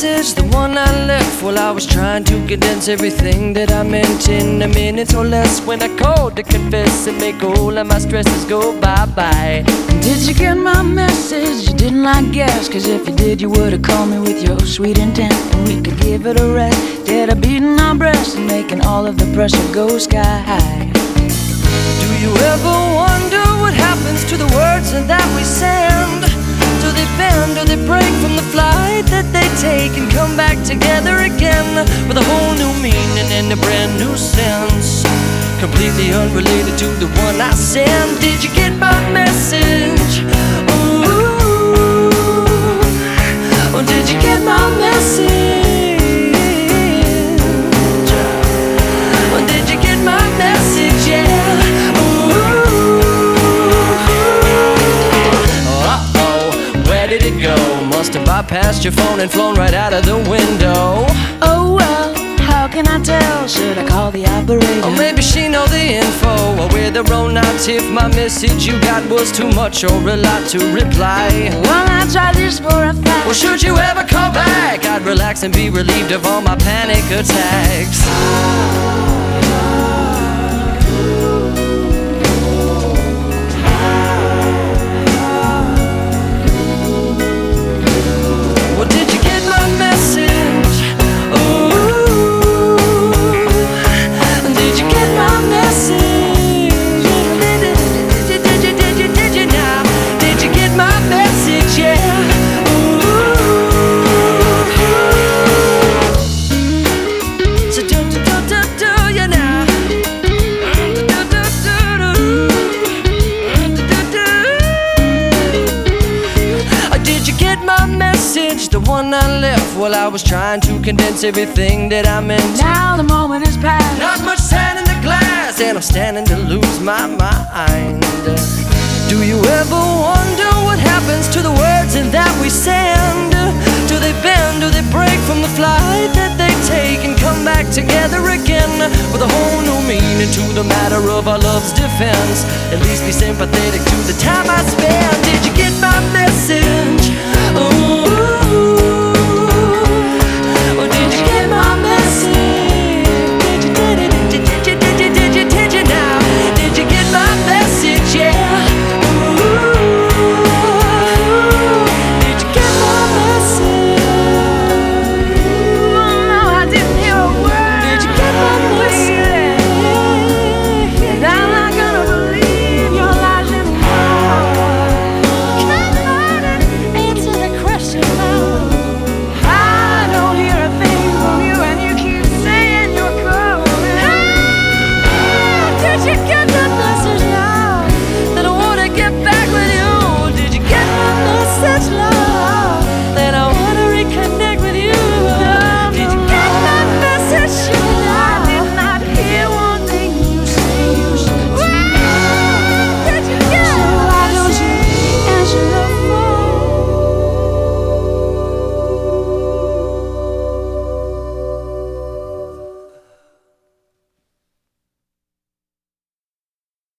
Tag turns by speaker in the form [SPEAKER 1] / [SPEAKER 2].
[SPEAKER 1] message, the one I left while I was trying to condense everything that I meant in a minute or less. When I called to confess and make all of my stresses go bye bye.
[SPEAKER 2] Did you get my message? You didn't, like guess. Cause if you did, you would've called me with your sweet intent. And we could give it a rest. Instead of beating our breasts and making all of the pressure go sky high.
[SPEAKER 1] Do you ever wonder what happens to the words that we send? Do they bend or they break from the they take and come back together again with a whole new meaning and a brand new sense? Completely unrelated to the one I sent. Did you get my message? Ooh, oh, did you bypassed your phone and flown right out of the window.
[SPEAKER 2] Oh well, how can I tell? Should I call the operator?
[SPEAKER 1] Or maybe she know the info Or we're the wrong nights if my message you got was too much or a lot to reply
[SPEAKER 2] Well, I tried this for a fact.
[SPEAKER 1] Well, should you ever call back, I'd relax and be relieved of all my panic attacks one I left while I was trying to condense everything that I meant.
[SPEAKER 2] Now the moment is past.
[SPEAKER 1] Not much sand in the glass, and I'm standing to lose my mind. Do you ever wonder what happens to the words that we send? Do they bend, do they break from the flight that they take and come back together again with a whole new meaning to the matter of our love's defense? At least be sympathetic to the time I spent. Did you get my message?